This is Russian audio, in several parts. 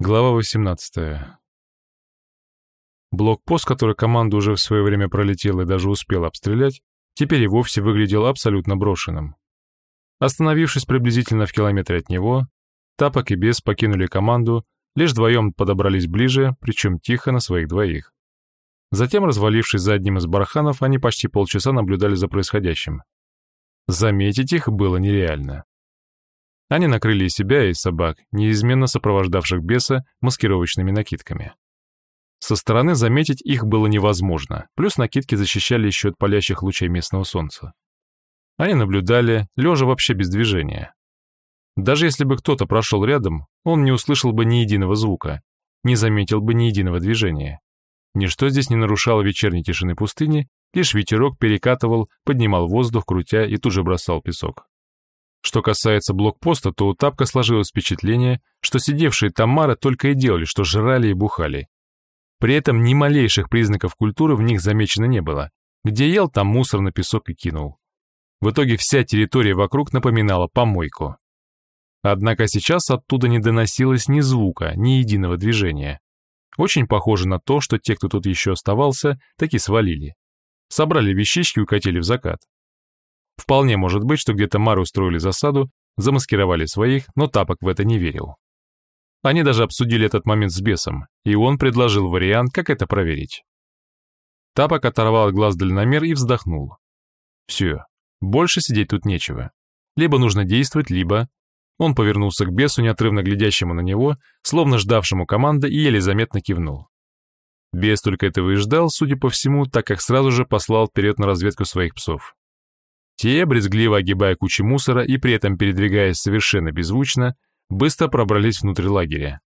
Глава 18. Блокпост, который команда уже в свое время пролетела и даже успела обстрелять, теперь и вовсе выглядел абсолютно брошенным. Остановившись приблизительно в километре от него, Тапок и Бес покинули команду, лишь вдвоем подобрались ближе, причем тихо на своих двоих. Затем, развалившись за одним из барханов, они почти полчаса наблюдали за происходящим. Заметить их было нереально. Они накрыли и себя, и собак, неизменно сопровождавших беса маскировочными накидками. Со стороны заметить их было невозможно, плюс накидки защищали еще от палящих лучей местного солнца. Они наблюдали, лежа вообще без движения. Даже если бы кто-то прошел рядом, он не услышал бы ни единого звука, не заметил бы ни единого движения. Ничто здесь не нарушало вечерней тишины пустыни, лишь ветерок перекатывал, поднимал воздух, крутя и тут же бросал песок. Что касается блокпоста, то у Тапка сложилось впечатление, что сидевшие там Мары только и делали, что жрали и бухали. При этом ни малейших признаков культуры в них замечено не было. Где ел, там мусор на песок и кинул. В итоге вся территория вокруг напоминала помойку. Однако сейчас оттуда не доносилось ни звука, ни единого движения. Очень похоже на то, что те, кто тут еще оставался, таки свалили. Собрали вещички и укатили в закат. Вполне может быть, что где-то Мары устроили засаду, замаскировали своих, но Тапок в это не верил. Они даже обсудили этот момент с бесом, и он предложил вариант, как это проверить. Тапок оторвал от глаз дальномер и вздохнул. Все, больше сидеть тут нечего. Либо нужно действовать, либо... Он повернулся к бесу, неотрывно глядящему на него, словно ждавшему команды, и еле заметно кивнул. Бес только этого и ждал, судя по всему, так как сразу же послал вперед на разведку своих псов. Те, брезгливо огибая кучи мусора и при этом передвигаясь совершенно беззвучно, быстро пробрались внутрь лагеря.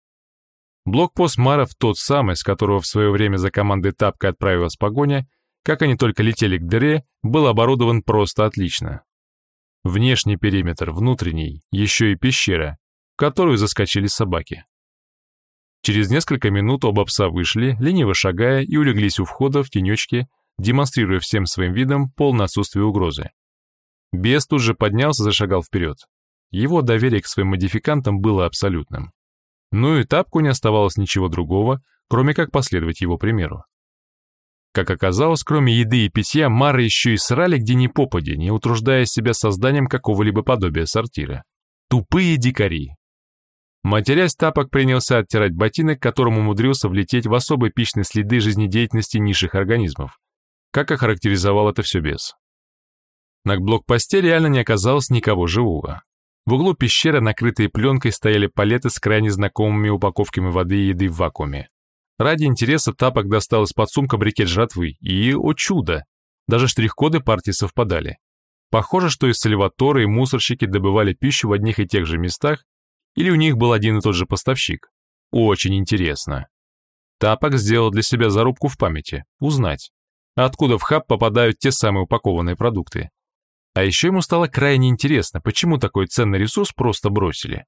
Блокпост Маров, тот самый, с которого в свое время за командой Тапка отправилась погоня, как они только летели к дыре, был оборудован просто отлично. Внешний периметр, внутренний, еще и пещера, в которую заскочили собаки. Через несколько минут оба пса вышли, лениво шагая, и улеглись у входа в тенечке, демонстрируя всем своим видом полное отсутствие угрозы. Бес тут же поднялся, зашагал вперед. Его доверие к своим модификантам было абсолютным. Ну и Тапку не оставалось ничего другого, кроме как последовать его примеру. Как оказалось, кроме еды и питья, Мары еще и срали где ни попади, не утруждая себя созданием какого-либо подобия сортира. Тупые дикари. Матерясь, Тапок принялся оттирать ботинок, которым умудрился влететь в особо пищные следы жизнедеятельности низших организмов. Как охарактеризовал это все бес. На блокпосте реально не оказалось никого живого. В углу пещеры, накрытые пленкой, стояли палеты с крайне знакомыми упаковками воды и еды в вакууме. Ради интереса Тапок достал из-под сумка брикет жратвы, и, о чудо, даже штрих-коды партии совпадали. Похоже, что и сальваторы, и мусорщики добывали пищу в одних и тех же местах, или у них был один и тот же поставщик. Очень интересно. Тапок сделал для себя зарубку в памяти, узнать, откуда в хаб попадают те самые упакованные продукты. А еще ему стало крайне интересно, почему такой ценный ресурс просто бросили.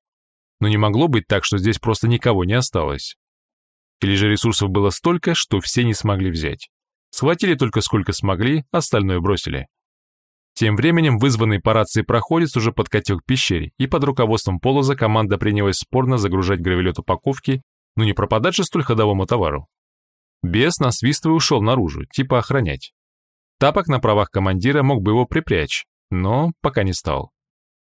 Но не могло быть так, что здесь просто никого не осталось. Или же ресурсов было столько, что все не смогли взять. Схватили только сколько смогли, остальное бросили. Тем временем вызванный по рации проходец уже подкатил к пещере, и под руководством Полоза команда принялась спорно загружать гравелет упаковки, но не пропадать же столь ходовому товару. Бес, насвистывая, ушел наружу, типа охранять. Тапок на правах командира мог бы его припрячь, но пока не стал.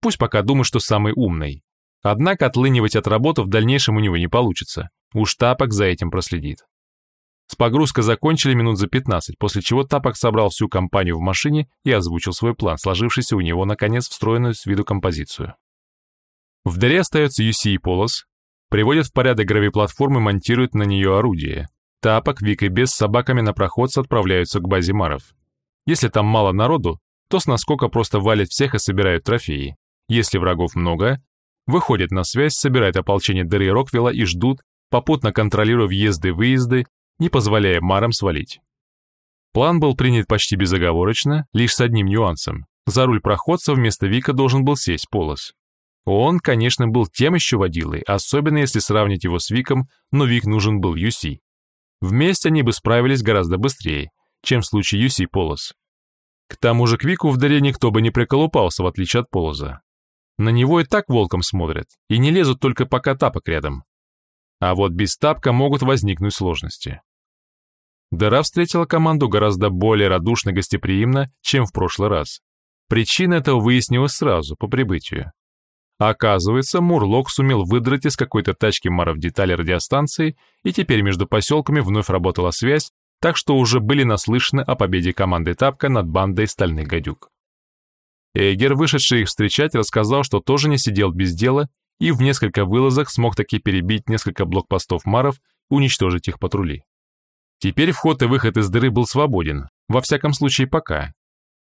Пусть пока думает, что самый умный. Однако отлынивать от работы в дальнейшем у него не получится. Уж Тапок за этим проследит. С погрузкой закончили минут за 15, после чего Тапок собрал всю компанию в машине и озвучил свой план, сложившийся у него, наконец, встроенную с виду композицию. В дыре остается UC и Полос, приводят в порядок гравиплатформы монтируют на нее орудие. Тапок, Вик и Без с собаками на проходце отправляются к базе Маров. Если там мало народу, то с наскока просто валят всех и собирают трофеи. Если врагов много, выходят на связь, собирают ополчение Дерри Роквилла и ждут, попутно контролируя въезды-выезды, не позволяя марам свалить. План был принят почти безоговорочно, лишь с одним нюансом. За руль проходца вместо Вика должен был сесть Полос. Он, конечно, был тем еще водилой, особенно если сравнить его с Виком, но Вик нужен был Юси. Вместе они бы справились гораздо быстрее, чем в случае Юси Полос. К тому же к Вику в дыре никто бы не приколупался, в отличие от Полоза. На него и так волком смотрят, и не лезут только пока тапок рядом. А вот без тапка могут возникнуть сложности. Дыра встретила команду гораздо более радушно и гостеприимно, чем в прошлый раз. Причина этого выяснилась сразу, по прибытию. Оказывается, Мурлок сумел выдрать из какой-то тачки Маров детали радиостанции, и теперь между поселками вновь работала связь, так что уже были наслышаны о победе команды Тапка над бандой Стальных Гадюк. Эйгер, вышедший их встречать, рассказал, что тоже не сидел без дела и в несколько вылазок смог таки перебить несколько блокпостов Маров, уничтожить их патрули. Теперь вход и выход из дыры был свободен, во всяком случае пока.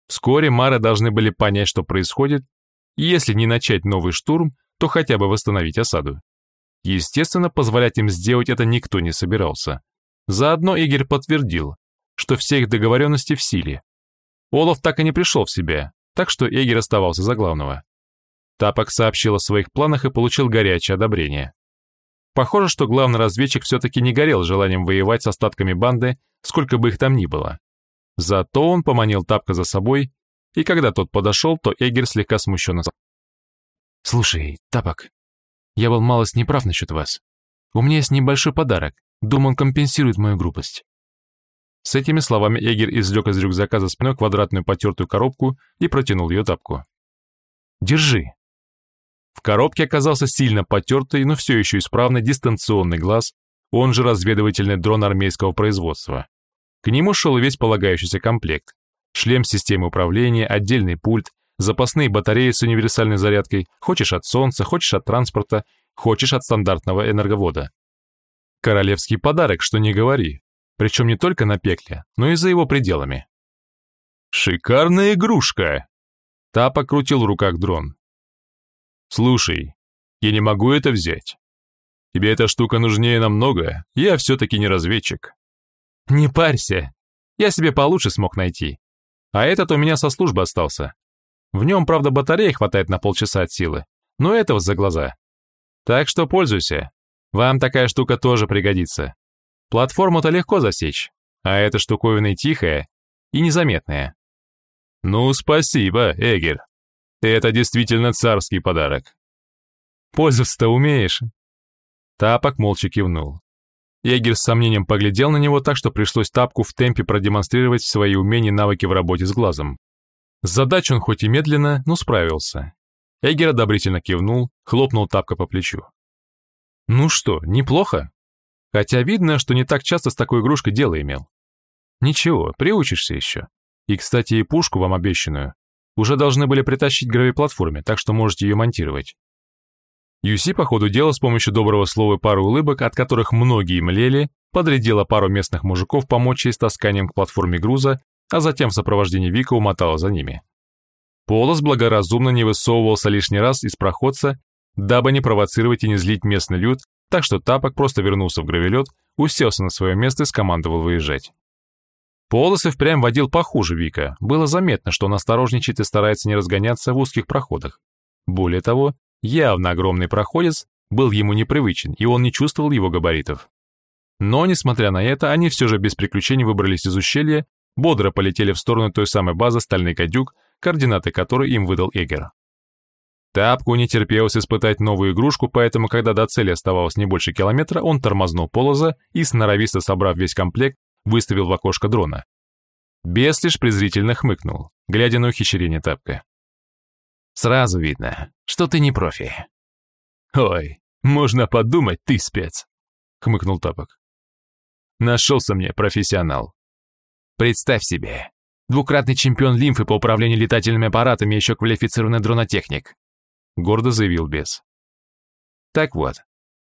Вскоре Мары должны были понять, что происходит, и если не начать новый штурм, то хотя бы восстановить осаду. Естественно, позволять им сделать это никто не собирался. Заодно Игорь подтвердил, что все их договоренности в силе. Олаф так и не пришел в себя, так что Эгер оставался за главного. Тапок сообщил о своих планах и получил горячее одобрение. Похоже, что главный разведчик все-таки не горел желанием воевать с остатками банды, сколько бы их там ни было. Зато он поманил Тапка за собой, и когда тот подошел, то Эгер слегка смущенно сказал. «Слушай, Тапок, я был малость неправ насчет вас. У меня есть небольшой подарок. Думаю, он компенсирует мою грубость». С этими словами Эгер извлек из рюкзака за спиной квадратную потертую коробку и протянул ее Тапку. «Держи», в коробке оказался сильно потертый, но все еще исправный дистанционный глаз, он же разведывательный дрон армейского производства. К нему шел весь полагающийся комплект. Шлем системы управления, отдельный пульт, запасные батареи с универсальной зарядкой, хочешь от солнца, хочешь от транспорта, хочешь от стандартного энерговода. Королевский подарок, что не говори, причем не только на пекле, но и за его пределами. «Шикарная игрушка!» Та покрутил в руках дрон. «Слушай, я не могу это взять. Тебе эта штука нужнее намного, я все-таки не разведчик». «Не парься, я себе получше смог найти. А этот у меня со службы остался. В нем, правда, батареи хватает на полчаса от силы, но этого за глаза. Так что пользуйся, вам такая штука тоже пригодится. Платформу-то легко засечь, а эта штуковина тихая и незаметная». «Ну, спасибо, Эгер», это действительно царский подарок. Пользоваться-то умеешь? Тапок молча кивнул. Егер с сомнением поглядел на него так, что пришлось Тапку в темпе продемонстрировать свои умения и навыки в работе с глазом. С задачей он хоть и медленно, но справился. Эгер одобрительно кивнул, хлопнул Тапка по плечу. «Ну что, неплохо? Хотя видно, что не так часто с такой игрушкой дело имел. Ничего, приучишься еще. И, кстати, и пушку вам обещанную уже должны были притащить к гравиплатформе, так что можете ее монтировать. Юси по ходу дела с помощью доброго слова и пары улыбок, от которых многие млели, подрядила пару местных мужиков помочь ей с тасканием к платформе груза, а затем в сопровождении Вика умотала за ними. Полос благоразумно не высовывался лишний раз из проходца, дабы не провоцировать и не злить местный люд, так что Тапок просто вернулся в гравелет, уселся на свое место и скомандовал выезжать. Полосов прям водил похуже Вика. Было заметно, что он осторожничает и старается не разгоняться в узких проходах. Более того, явно огромный проходец был ему непривычен, и он не чувствовал его габаритов. Но, несмотря на это, они все же без приключений выбрались из ущелья, бодро полетели в сторону той самой базы «Стальный гадюк», координаты которой им выдал Эгер. Тапку не терпелось испытать новую игрушку, поэтому, когда до цели оставалось не больше километра, он тормознул полоза и, сноровисто собрав весь комплект, выставил в окошко дрона. Бес лишь презрительно хмыкнул, глядя на ухищрение тапка. «Сразу видно, что ты не профи». «Ой, можно подумать, ты спец», — хмыкнул тапок. «Нашелся мне профессионал». «Представь себе, двукратный чемпион лимфы по управлению летательными аппаратами еще квалифицированный дронотехник», — гордо заявил бес. «Так вот,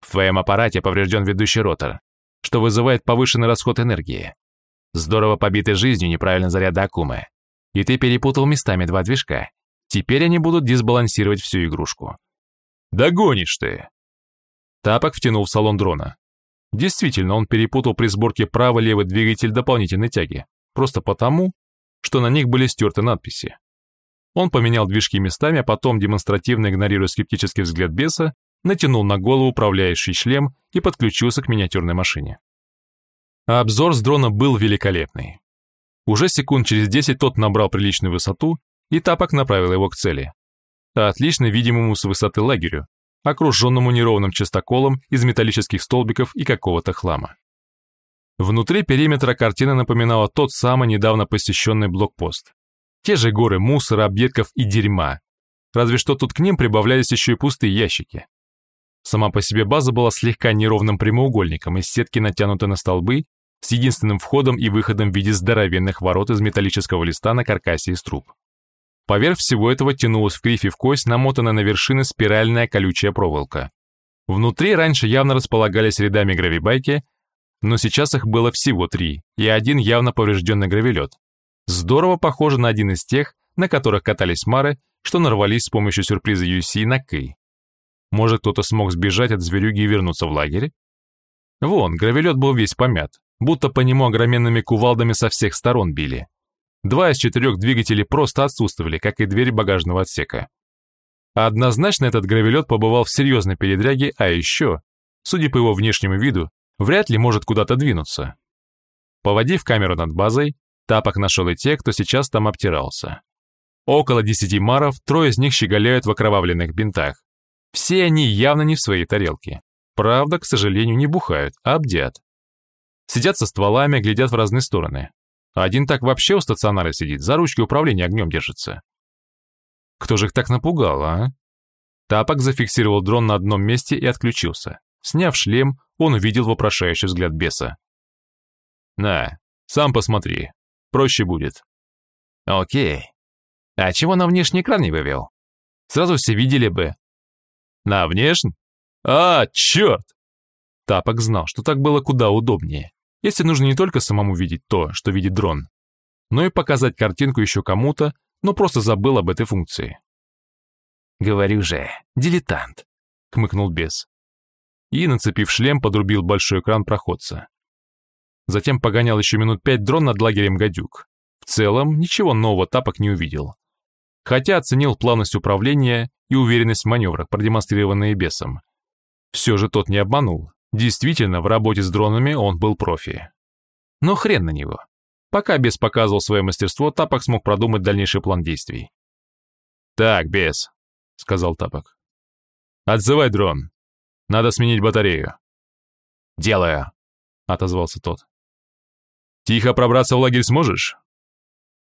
в твоем аппарате поврежден ведущий ротор, что вызывает повышенный расход энергии. Здорово побиты жизнью неправильно заряда Акумы. И ты перепутал местами два движка. Теперь они будут дисбалансировать всю игрушку. Догонишь ты. Тапок втянул в салон дрона. Действительно, он перепутал при сборке правый-левый двигатель дополнительной тяги. Просто потому, что на них были стерты надписи. Он поменял движки местами, а потом, демонстративно игнорируя скептический взгляд беса, натянул на голову управляющий шлем и подключился к миниатюрной машине. обзор с дрона был великолепный. Уже секунд через 10 тот набрал приличную высоту, и Тапок направил его к цели. Отлично видимому с высоты лагерю, окруженному неровным частоколом из металлических столбиков и какого-то хлама. Внутри периметра картина напоминала тот самый недавно посещенный блокпост. Те же горы мусора, объедков и дерьма. Разве что тут к ним прибавлялись еще и пустые ящики. Сама по себе база была слегка неровным прямоугольником из сетки, натянутой на столбы, с единственным входом и выходом в виде здоровенных ворот из металлического листа на каркасе из труб. Поверх всего этого тянулась в кривь и в кость намотанная на вершины спиральная колючая проволока. Внутри раньше явно располагались рядами гравибайки, но сейчас их было всего три, и один явно поврежденный гравелет. Здорово похоже на один из тех, на которых катались Мары, что нарвались с помощью сюрприза UC на Кэй. Может, кто-то смог сбежать от зверюги и вернуться в лагерь? Вон, гравелет был весь помят, будто по нему огроменными кувалдами со всех сторон били. Два из четырех двигателей просто отсутствовали, как и дверь багажного отсека. Однозначно этот гравелет побывал в серьезной передряге, а еще, судя по его внешнему виду, вряд ли может куда-то двинуться. Поводив камеру над базой, Тапок нашел и те, кто сейчас там обтирался. Около десяти маров, трое из них щеголяют в окровавленных бинтах. Все они явно не в своей тарелке. Правда, к сожалению, не бухают, а обдят. Сидят со стволами, глядят в разные стороны. Один так вообще у стационара сидит, за ручки управления огнем держится. Кто же их так напугал, а? Тапок зафиксировал дрон на одном месте и отключился. Сняв шлем, он увидел вопрошающий взгляд беса. «На, сам посмотри. Проще будет». «Окей. А чего на внешний экран не вывел? Сразу все видели бы». «На внешний? А, черт!» Тапок знал, что так было куда удобнее если нужно не только самому видеть то, что видит дрон, но и показать картинку еще кому-то, но просто забыл об этой функции. «Говорю же, дилетант», — хмыкнул бес. И, нацепив шлем, подрубил большой экран проходца. Затем погонял еще минут пять дрон над лагерем «Гадюк». В целом, ничего нового тапок не увидел. Хотя оценил плавность управления и уверенность в маневрах, продемонстрированные бесом. Все же тот не обманул. Действительно, в работе с дронами он был профи. Но хрен на него. Пока Бес показывал свое мастерство, Тапок смог продумать дальнейший план действий. «Так, Бес», — сказал Тапок. «Отзывай дрон. Надо сменить батарею». «Делаю», — отозвался тот. «Тихо пробраться в лагерь сможешь?»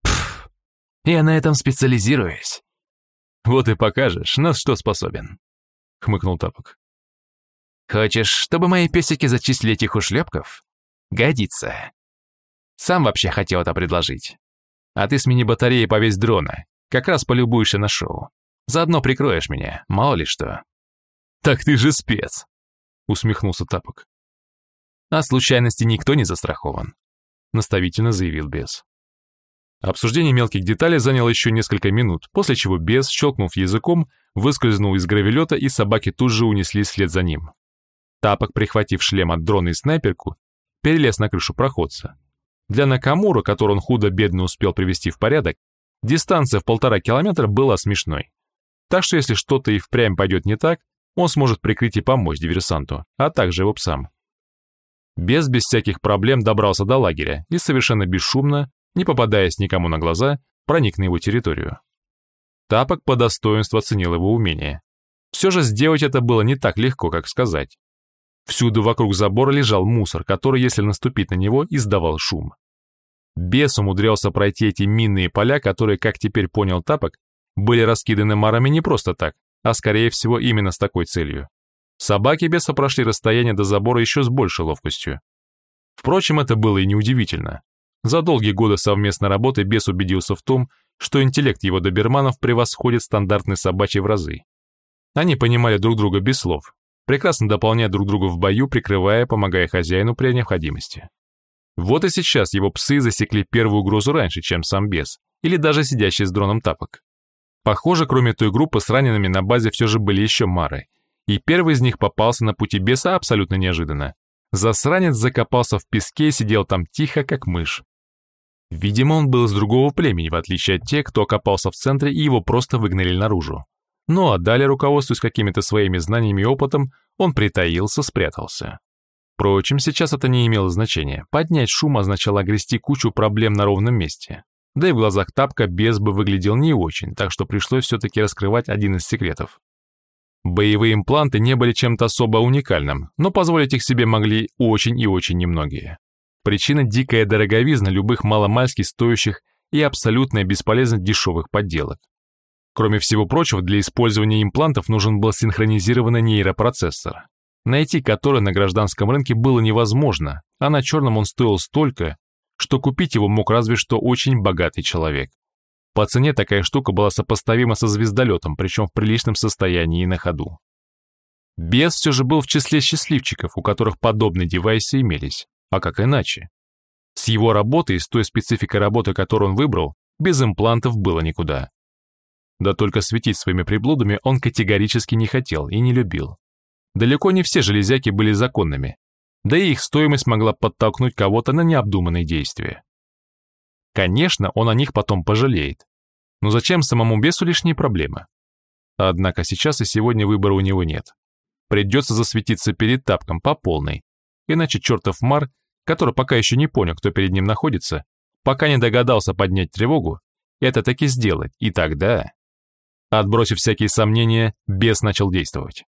«Пф, я на этом специализируюсь». «Вот и покажешь, на что способен», — хмыкнул Тапок. Хочешь, чтобы мои песики зачислили этих ушлепков? Годится. Сам вообще хотел это предложить. А ты смени батареи повесь дрона. Как раз полюбуешься на шоу. Заодно прикроешь меня, мало ли что. Так ты же спец, усмехнулся Тапок. А случайности никто не застрахован, наставительно заявил Бес. Обсуждение мелких деталей заняло еще несколько минут, после чего Бес, щелкнув языком, выскользнул из гравелета, и собаки тут же унесли вслед за ним. Тапок, прихватив шлем от дрона и снайперку, перелез на крышу проходца. Для Накамура, который он худо-бедно успел привести в порядок, дистанция в полтора километра была смешной. Так что если что-то и впрямь пойдет не так, он сможет прикрыть и помочь диверсанту, а также его псам. Без без всяких проблем добрался до лагеря и совершенно бесшумно, не попадаясь никому на глаза, проник на его территорию. Тапок по достоинству оценил его умение. Все же сделать это было не так легко, как сказать. Всюду вокруг забора лежал мусор, который, если наступить на него, издавал шум. Бес умудрялся пройти эти минные поля, которые, как теперь понял Тапок, были раскиданы марами не просто так, а скорее всего именно с такой целью. Собаки беса прошли расстояние до забора еще с большей ловкостью. Впрочем, это было и неудивительно. За долгие годы совместной работы бес убедился в том, что интеллект его доберманов превосходит стандартный собачий в разы. Они понимали друг друга без слов, прекрасно дополняя друг друга в бою, прикрывая, помогая хозяину при необходимости. Вот и сейчас его псы засекли первую угрозу раньше, чем сам бес, или даже сидящий с дроном тапок. Похоже, кроме той группы с ранеными на базе все же были еще мары, и первый из них попался на пути беса абсолютно неожиданно. Засранец закопался в песке и сидел там тихо, как мышь. Видимо, он был из другого племени, в отличие от тех, кто окопался в центре и его просто выгнали наружу. Ну а далее, руководствуясь какими-то своими знаниями и опытом, он притаился, спрятался. Впрочем, сейчас это не имело значения. Поднять шум означало огрести кучу проблем на ровном месте. Да и в глазах Тапка без бы выглядел не очень, так что пришлось все-таки раскрывать один из секретов. Боевые импланты не были чем-то особо уникальным, но позволить их себе могли очень и очень немногие. Причина – дикая дороговизна любых маломальски стоящих и абсолютная бесполезность дешевых подделок. Кроме всего прочего, для использования имплантов нужен был синхронизированный нейропроцессор, найти который на гражданском рынке было невозможно, а на черном он стоил столько, что купить его мог разве что очень богатый человек. По цене такая штука была сопоставима со звездолетом, причем в приличном состоянии и на ходу. Бес все же был в числе счастливчиков, у которых подобные девайсы имелись. А как иначе? С его работой с той спецификой работы, которую он выбрал, без имплантов было никуда. Да только светить своими приблудами он категорически не хотел и не любил. Далеко не все железяки были законными, да и их стоимость могла подтолкнуть кого-то на необдуманные действия. Конечно, он о них потом пожалеет. Но зачем самому бесу лишние проблемы? Однако сейчас и сегодня выбора у него нет. Придется засветиться перед тапком по полной, иначе чертов Мар, который пока еще не понял, кто перед ним находится, пока не догадался поднять тревогу, это таки сделать, и тогда... Отбросив всякие сомнения, бес начал действовать.